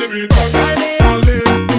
the beat. All this.